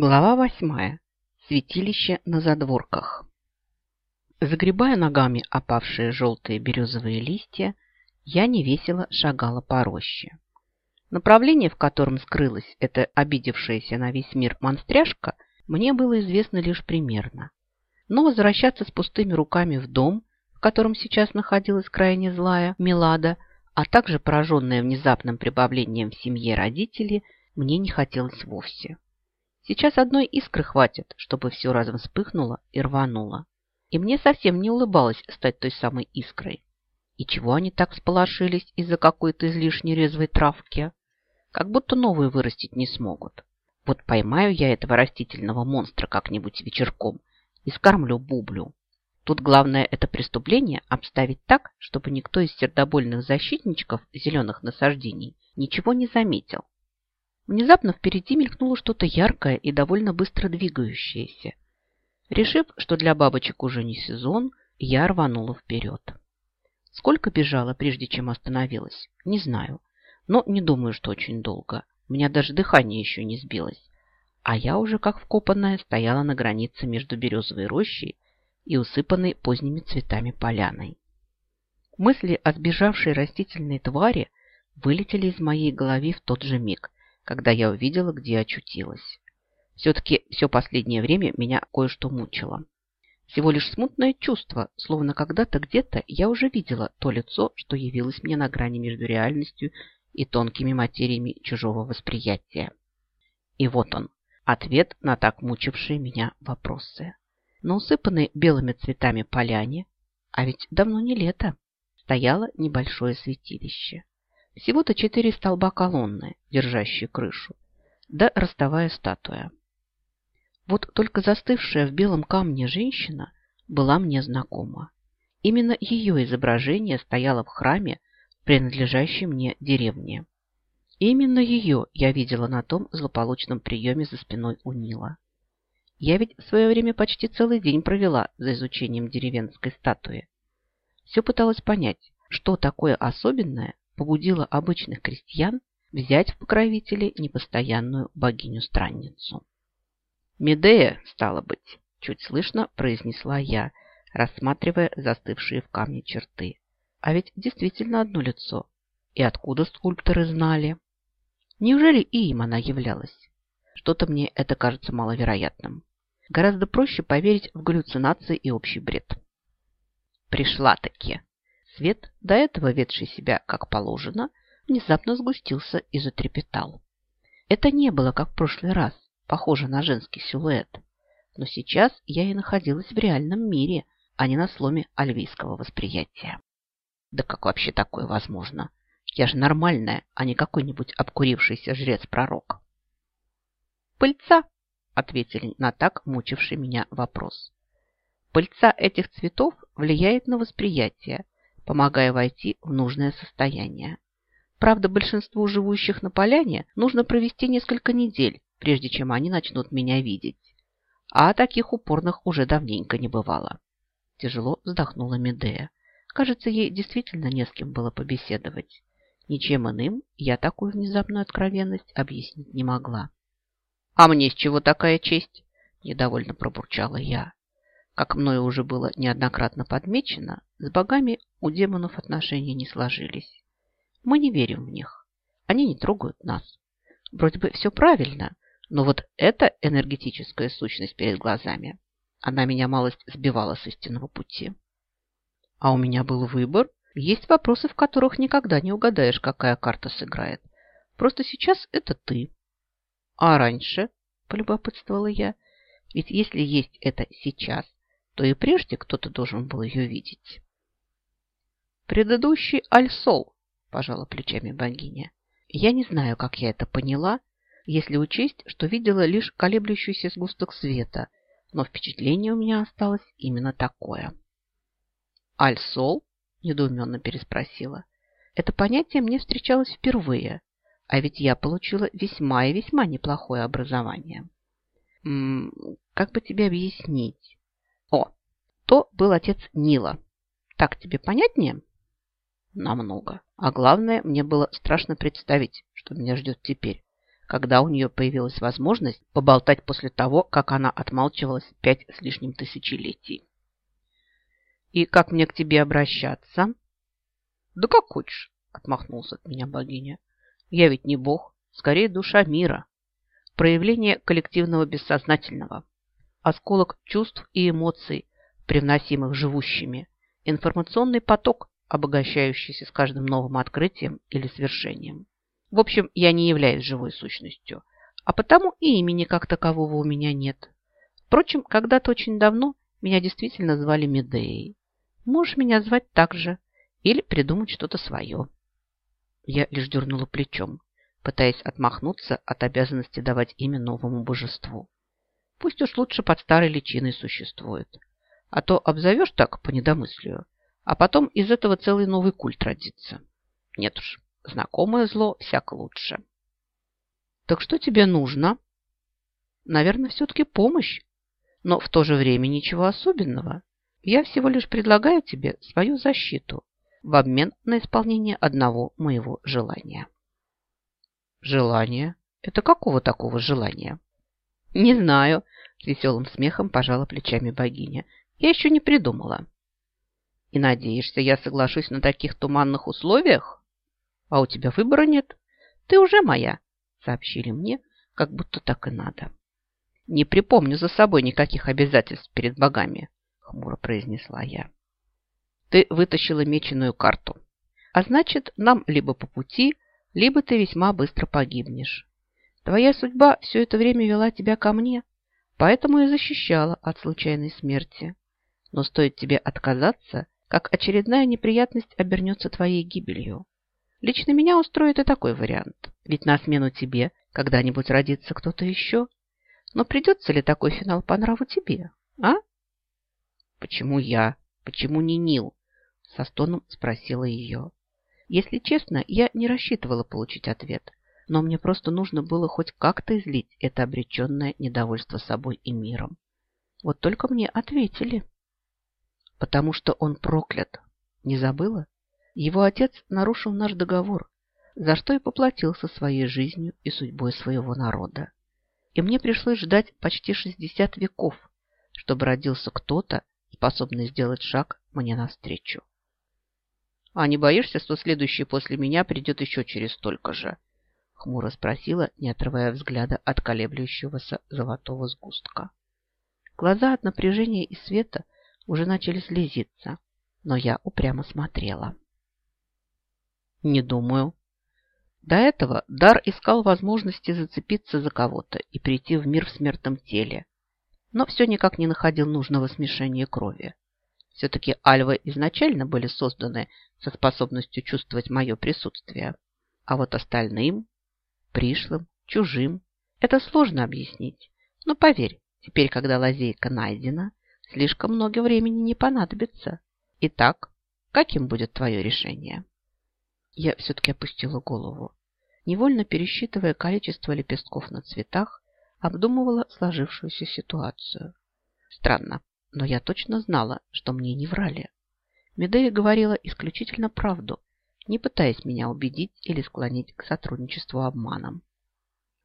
Глава восьмая. Святилище на задворках. Загребая ногами опавшие желтые березовые листья, я невесело шагала по роще. Направление, в котором скрылась эта обидевшаяся на весь мир монстряшка, мне было известно лишь примерно. Но возвращаться с пустыми руками в дом, в котором сейчас находилась крайне злая Милада, а также пораженная внезапным прибавлением в семье родителей, мне не хотелось вовсе. Сейчас одной искры хватит, чтобы все разом вспыхнуло и рвануло. И мне совсем не улыбалось стать той самой искрой. И чего они так всполошились из-за какой-то излишней резвой травки? Как будто новые вырастить не смогут. Вот поймаю я этого растительного монстра как-нибудь вечерком и скормлю бублю. Тут главное это преступление обставить так, чтобы никто из сердобольных защитничков зеленых насаждений ничего не заметил. Внезапно впереди мелькнуло что-то яркое и довольно быстро двигающееся. Решив, что для бабочек уже не сезон, я рванула вперед. Сколько бежала, прежде чем остановилась, не знаю, но не думаю, что очень долго. У меня даже дыхание еще не сбилось. А я уже, как вкопанная, стояла на границе между березовой рощей и усыпанной поздними цветами поляной. Мысли о сбежавшей растительной твари вылетели из моей головы в тот же миг, когда я увидела, где очутилась. Все-таки все последнее время меня кое-что мучило. Всего лишь смутное чувство, словно когда-то где-то я уже видела то лицо, что явилось мне на грани между реальностью и тонкими материями чужого восприятия. И вот он, ответ на так мучившие меня вопросы. На усыпанной белыми цветами поляне, а ведь давно не лето, стояло небольшое святилище. Всего-то четыре столба колонны, держащие крышу, да ростовая статуя. Вот только застывшая в белом камне женщина была мне знакома. Именно ее изображение стояло в храме, принадлежащей мне деревне. Именно ее я видела на том злополучном приеме за спиной у Нила. Я ведь в свое время почти целый день провела за изучением деревенской статуи. Все пыталась понять, что такое особенное побудило обычных крестьян взять в покровители непостоянную богиню-странницу. «Медея, стало быть», – чуть слышно произнесла я, рассматривая застывшие в камне черты. А ведь действительно одно лицо. И откуда скульпторы знали? Неужели и им она являлась? Что-то мне это кажется маловероятным. Гораздо проще поверить в галлюцинации и общий бред. Пришла-таки. Свет, до этого ведший себя как положено, внезапно сгустился и затрепетал. Это не было, как в прошлый раз, похоже на женский силуэт. Но сейчас я и находилась в реальном мире, а не на сломе альвийского восприятия. Да как вообще такое возможно? Я же нормальная, а не какой-нибудь обкурившийся жрец-пророк. «Пыльца!» – ответили на так мучивший меня вопрос. Пыльца этих цветов влияет на восприятие, помогая войти в нужное состояние. Правда, большинству живущих на поляне нужно провести несколько недель, прежде чем они начнут меня видеть. А таких упорных уже давненько не бывало. Тяжело вздохнула Медея. Кажется, ей действительно не с кем было побеседовать. Ничем иным я такую внезапную откровенность объяснить не могла. «А мне с чего такая честь?» – недовольно пробурчала я. Как мною уже было неоднократно подмечено, с богами у демонов отношения не сложились. Мы не верим в них. Они не трогают нас. Вроде бы все правильно, но вот эта энергетическая сущность перед глазами, она меня малость сбивала с истинного пути. А у меня был выбор. Есть вопросы, в которых никогда не угадаешь, какая карта сыграет. Просто сейчас это ты. А раньше, полюбопытствовала я, ведь если есть это сейчас, то и прежде кто-то должен был ее видеть. «Предыдущий Альсол», – пожала плечами богиня. «Я не знаю, как я это поняла, если учесть, что видела лишь колеблющийся сгусток света, но впечатление у меня осталось именно такое». «Альсол?» – недоуменно переспросила. «Это понятие мне встречалось впервые, а ведь я получила весьма и весьма неплохое образование». «Как бы тебе объяснить?» То был отец Нила. Так тебе понятнее? Намного. А главное, мне было страшно представить, что меня ждет теперь, когда у нее появилась возможность поболтать после того, как она отмалчивалась пять с лишним тысячелетий. «И как мне к тебе обращаться?» «Да как хочешь», — отмахнулся от меня богиня. «Я ведь не бог, скорее душа мира, проявление коллективного бессознательного, осколок чувств и эмоций, привносимых живущими, информационный поток, обогащающийся с каждым новым открытием или свершением. В общем, я не являюсь живой сущностью, а потому и имени как такового у меня нет. Впрочем, когда-то очень давно меня действительно звали Медеей. Можешь меня звать так же или придумать что-то свое. Я лишь дернула плечом, пытаясь отмахнуться от обязанности давать имя новому божеству. Пусть уж лучше под старой личиной существует. А то обзовешь так по недомыслию, а потом из этого целый новый культ родится. Нет уж, Знакомое зло всяко лучше. Так что тебе нужно? Наверное, все-таки помощь. Но в то же время ничего особенного. Я всего лишь предлагаю тебе свою защиту в обмен на исполнение одного моего желания. Желание? Это какого такого желания? Не знаю, с веселым смехом пожала плечами богиня. Я еще не придумала. И надеешься, я соглашусь на таких туманных условиях? А у тебя выбора нет. Ты уже моя, сообщили мне, как будто так и надо. Не припомню за собой никаких обязательств перед богами, хмуро произнесла я. Ты вытащила меченую карту. А значит, нам либо по пути, либо ты весьма быстро погибнешь. Твоя судьба все это время вела тебя ко мне, поэтому и защищала от случайной смерти. Но стоит тебе отказаться, как очередная неприятность обернется твоей гибелью. Лично меня устроит и такой вариант. Ведь на смену тебе когда-нибудь родится кто-то еще. Но придется ли такой финал по нраву тебе, а? Почему я? Почему не Нил? Со стоном спросила ее. Если честно, я не рассчитывала получить ответ, но мне просто нужно было хоть как-то излить это обреченное недовольство собой и миром. Вот только мне ответили. Потому что он проклят. Не забыла? Его отец нарушил наш договор, за что и поплатился своей жизнью и судьбой своего народа. И мне пришлось ждать почти 60 веков, чтобы родился кто-то, способный сделать шаг мне навстречу. «А не боишься, что следующий после меня придет еще через столько же?» Хмуро спросила, не отрывая взгляда от колеблющегося золотого сгустка. Глаза от напряжения и света уже начали слезиться, но я упрямо смотрела. Не думаю. До этого Дар искал возможности зацепиться за кого-то и прийти в мир в смертном теле, но все никак не находил нужного смешения крови. Все-таки альвы изначально были созданы со способностью чувствовать мое присутствие, а вот остальным, пришлым, чужим, это сложно объяснить. Но поверь, теперь, когда лазейка найдена, слишком много времени не понадобится. Итак, каким будет твое решение? Я все-таки опустила голову. Невольно пересчитывая количество лепестков на цветах, обдумывала сложившуюся ситуацию. Странно, но я точно знала, что мне не врали. Медея говорила исключительно правду, не пытаясь меня убедить или склонить к сотрудничеству обманом.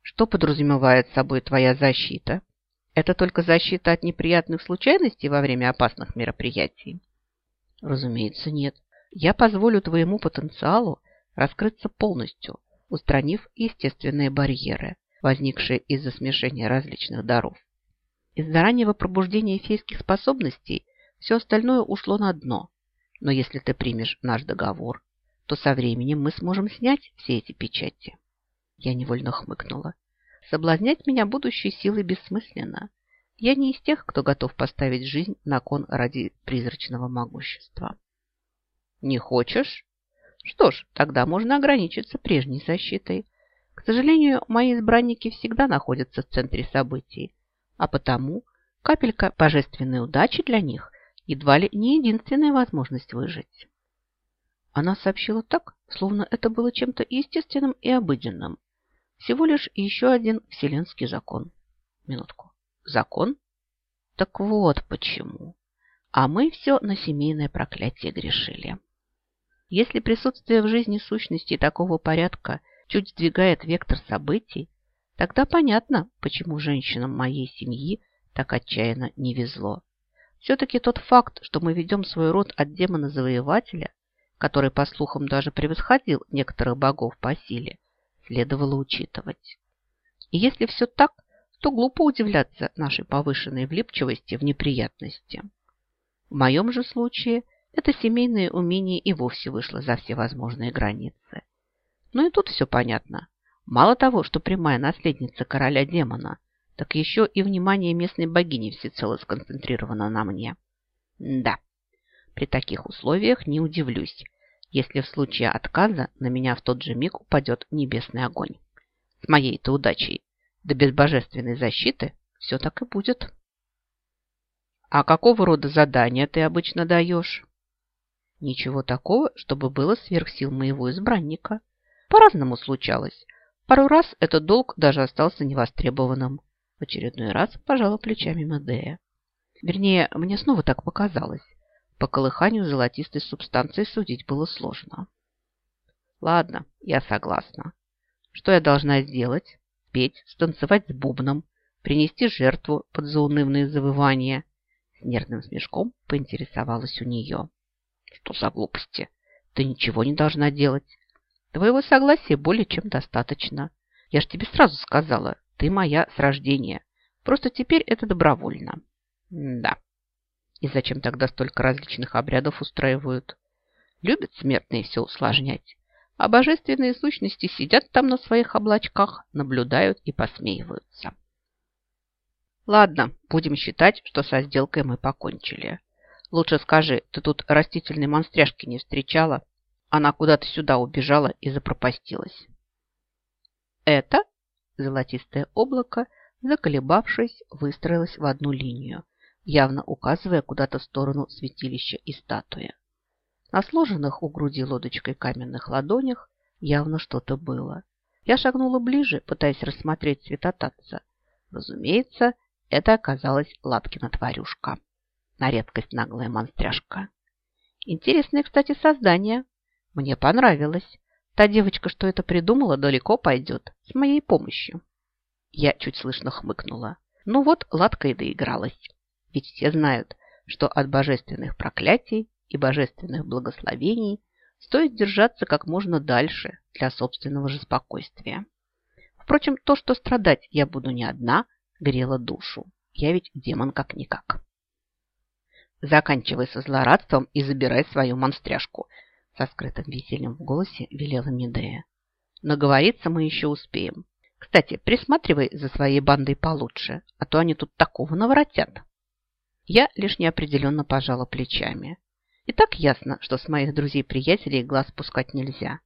Что подразумевает собой твоя защита? Это только защита от неприятных случайностей во время опасных мероприятий? Разумеется, нет. Я позволю твоему потенциалу раскрыться полностью, устранив естественные барьеры, возникшие из-за смешения различных даров. Из-за раннего пробуждения фейских способностей все остальное ушло на дно. Но если ты примешь наш договор, то со временем мы сможем снять все эти печати. Я невольно хмыкнула. Соблазнять меня будущей силой бессмысленно. Я не из тех, кто готов поставить жизнь на кон ради призрачного могущества. Не хочешь? Что ж, тогда можно ограничиться прежней защитой. К сожалению, мои избранники всегда находятся в центре событий, а потому капелька божественной удачи для них едва ли не единственная возможность выжить. Она сообщила так, словно это было чем-то естественным и обыденным. Всего лишь еще один вселенский закон. Минутку. Закон? Так вот почему. А мы все на семейное проклятие грешили. Если присутствие в жизни сущности такого порядка чуть сдвигает вектор событий, Тогда понятно, почему женщинам моей семьи так отчаянно не везло. Все-таки тот факт, что мы ведем свой род от демона-завоевателя, который, по слухам, даже превосходил некоторых богов по силе, следовало учитывать. И если все так, то глупо удивляться нашей повышенной влипчивости в неприятности. В моем же случае это семейное умение и вовсе вышло за все возможные границы. Но и тут все понятно. Мало того, что прямая наследница короля демона, так еще и внимание местной богини всецело сконцентрировано на мне. Да, при таких условиях не удивлюсь, если в случае отказа на меня в тот же миг упадет небесный огонь. С моей-то удачей, да без божественной защиты, все так и будет. А какого рода задания ты обычно даешь? Ничего такого, чтобы было сверх сил моего избранника. По-разному случалось. Пару раз этот долг даже остался невостребованным. В очередной раз пожала плечами Медея. Вернее, мне снова так показалось. По колыханию золотистой субстанции судить было сложно. Ладно, я согласна. Что я должна сделать? Петь, станцевать с бубном, принести жертву под заунывные завывания. С нервным смешком поинтересовалась у нее. Что за глупости? Ты ничего не должна делать. Твоего согласия более чем достаточно. Я ж тебе сразу сказала, ты моя с рождения. Просто теперь это добровольно. М да. И зачем тогда столько различных обрядов устраивают? Любят смертные все усложнять. А божественные сущности сидят там на своих облачках, наблюдают и посмеиваются. Ладно, будем считать, что со сделкой мы покончили. Лучше скажи, ты тут растительной монстряшки не встречала? Она куда-то сюда убежала и запропастилась. Это золотистое облако, заколебавшись, выстроилось в одну линию, явно указывая куда-то в сторону святилища и статуи. На сложенных у груди лодочкой каменных ладонях явно что-то было. Я шагнула ближе, пытаясь рассмотреть цветотатца. Разумеется, это оказалась Латкина тварюшка. На редкость наглая монстряшка. Интересное, кстати, создание. Мне понравилось. Та девочка, что это придумала, далеко пойдет. С моей помощью. Я чуть слышно хмыкнула. Ну вот, Ладка и доигралась. Ведь все знают, что от божественных проклятий и божественных благословений стоит держаться как можно дальше для собственного же спокойствия. Впрочем, то, что страдать я буду не одна, грело душу. Я ведь демон как-никак. Заканчивай со злорадством и забирай свою монстряшку – со скрытым весельем в голосе велела Медея. Наговориться мы еще успеем. Кстати, присматривай за своей бандой получше, а то они тут такого наворотят. Я лишь неопределенно пожала плечами. И так ясно, что с моих друзей-приятелей глаз пускать нельзя.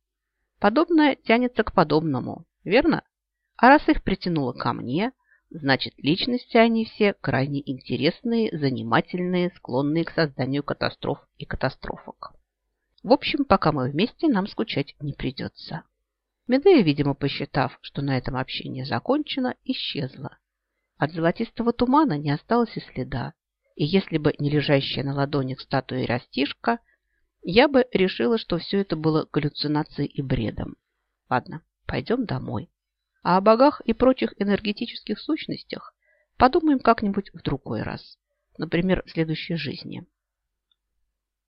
Подобное тянется к подобному, верно? А раз их притянуло ко мне, значит, личности они все крайне интересные, занимательные, склонные к созданию катастроф и катастрофок. В общем, пока мы вместе, нам скучать не придется. Медея, видимо, посчитав, что на этом общение закончено, исчезла. От золотистого тумана не осталось и следа. И если бы не лежащая на ладонях статуя растишка, я бы решила, что все это было галлюцинацией и бредом. Ладно, пойдем домой. А о богах и прочих энергетических сущностях подумаем как-нибудь в другой раз. Например, в следующей жизни.